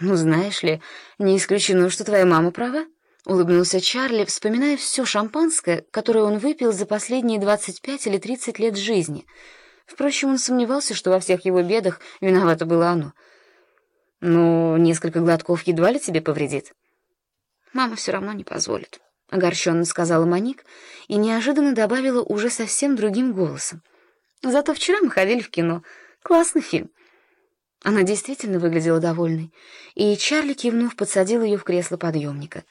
«Ну, знаешь ли, не исключено, что твоя мама права», — улыбнулся Чарли, вспоминая все шампанское, которое он выпил за последние 25 или 30 лет жизни. Впрочем, он сомневался, что во всех его бедах виновато было оно. «Ну, несколько глотков едва ли тебе повредит?» «Мама все равно не позволит», — огорченно сказала Моник и неожиданно добавила уже совсем другим голосом. «Зато вчера мы ходили в кино. Классный фильм». Она действительно выглядела довольной, и Чарли, кивнув, подсадил ее в кресло подъемника.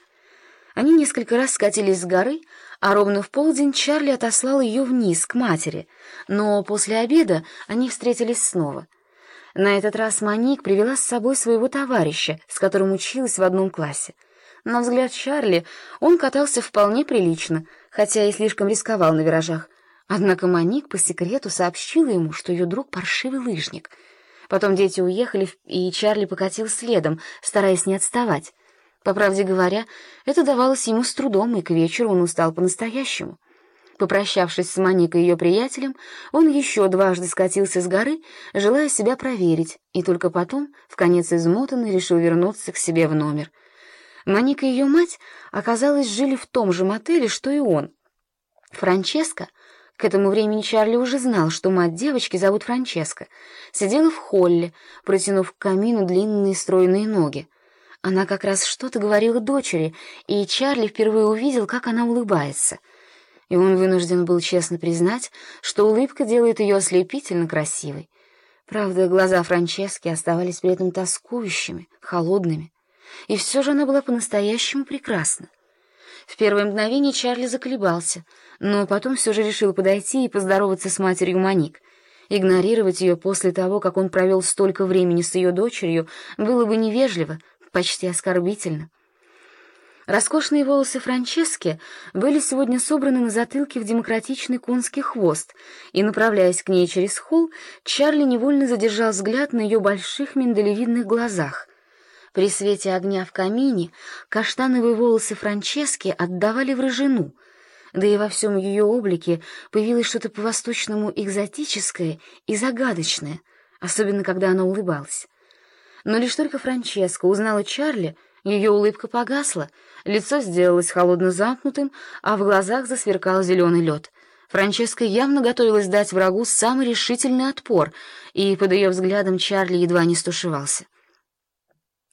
Они несколько раз скатились с горы, а ровно в полдень Чарли отослал ее вниз, к матери, но после обеда они встретились снова. На этот раз Моник привела с собой своего товарища, с которым училась в одном классе. На взгляд Чарли он катался вполне прилично, хотя и слишком рисковал на виражах. Однако Моник по секрету сообщила ему, что ее друг паршивый лыжник — Потом дети уехали, и Чарли покатил следом, стараясь не отставать. По правде говоря, это давалось ему с трудом, и к вечеру он устал по-настоящему. Попрощавшись с Моникой и ее приятелем, он еще дважды скатился с горы, желая себя проверить, и только потом, в конец измотанный, решил вернуться к себе в номер. Моника и ее мать, оказалось, жили в том же мотеле, что и он. Франческа — к этому времени Чарли уже знал, что мать девочки зовут Франческа. Сидела в холле, протянув к камину длинные стройные ноги. Она как раз что-то говорила дочери, и Чарли впервые увидел, как она улыбается. И он вынужден был честно признать, что улыбка делает ее ослепительно красивой. Правда, глаза Франчески оставались при этом тоскующими, холодными. И все же она была по-настоящему прекрасна. В первое мгновение Чарли заколебался, но потом все же решил подойти и поздороваться с матерью Моник. Игнорировать ее после того, как он провел столько времени с ее дочерью, было бы невежливо, почти оскорбительно. Роскошные волосы Франчески были сегодня собраны на затылке в демократичный конский хвост, и, направляясь к ней через холл, Чарли невольно задержал взгляд на ее больших миндалевидных глазах. При свете огня в камине каштановые волосы Франчески отдавали в рыжину, да и во всем ее облике появилось что-то по-восточному экзотическое и загадочное, особенно когда она улыбалась. Но лишь только Франческа узнала Чарли, ее улыбка погасла, лицо сделалось холодно замкнутым, а в глазах засверкал зеленый лед. Франческа явно готовилась дать врагу самый решительный отпор, и под ее взглядом Чарли едва не стушевался.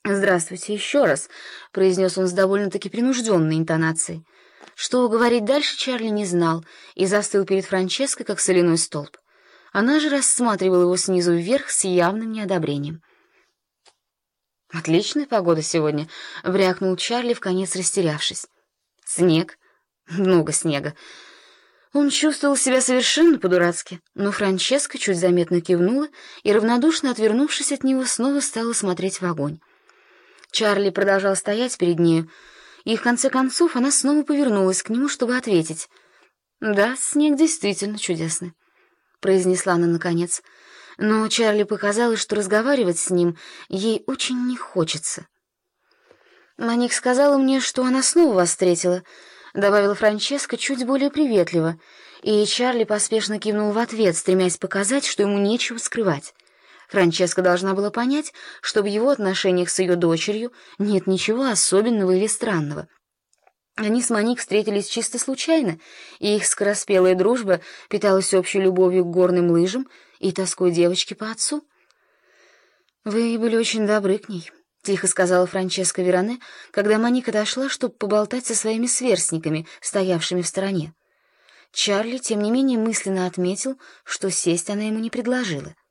«Здравствуйте еще раз», — произнес он с довольно-таки принужденной интонацией. Что говорить дальше Чарли не знал и застыл перед Франческой, как соляной столб. Она же рассматривала его снизу вверх с явным неодобрением. «Отличная погода сегодня», — врякнул Чарли, в конец растерявшись. «Снег. Много снега». Он чувствовал себя совершенно по-дурацки, но Франческа чуть заметно кивнула и, равнодушно отвернувшись от него, снова стала смотреть в огонь. Чарли продолжал стоять перед нею, и в конце концов она снова повернулась к нему, чтобы ответить. «Да, снег действительно чудесный», — произнесла она наконец. Но Чарли показалось, что разговаривать с ним ей очень не хочется. «Маник сказала мне, что она снова вас встретила», — добавила Франческа чуть более приветливо, и Чарли поспешно кивнул в ответ, стремясь показать, что ему нечего скрывать. Франческа должна была понять, что в его отношениях с ее дочерью нет ничего особенного или странного. Они с Моник встретились чисто случайно, и их скороспелая дружба питалась общей любовью к горным лыжам и тоской девочки по отцу. «Вы были очень добры к ней», — тихо сказала Франческа Вероне, когда Моник отошла, чтобы поболтать со своими сверстниками, стоявшими в стороне. Чарли, тем не менее, мысленно отметил, что сесть она ему не предложила —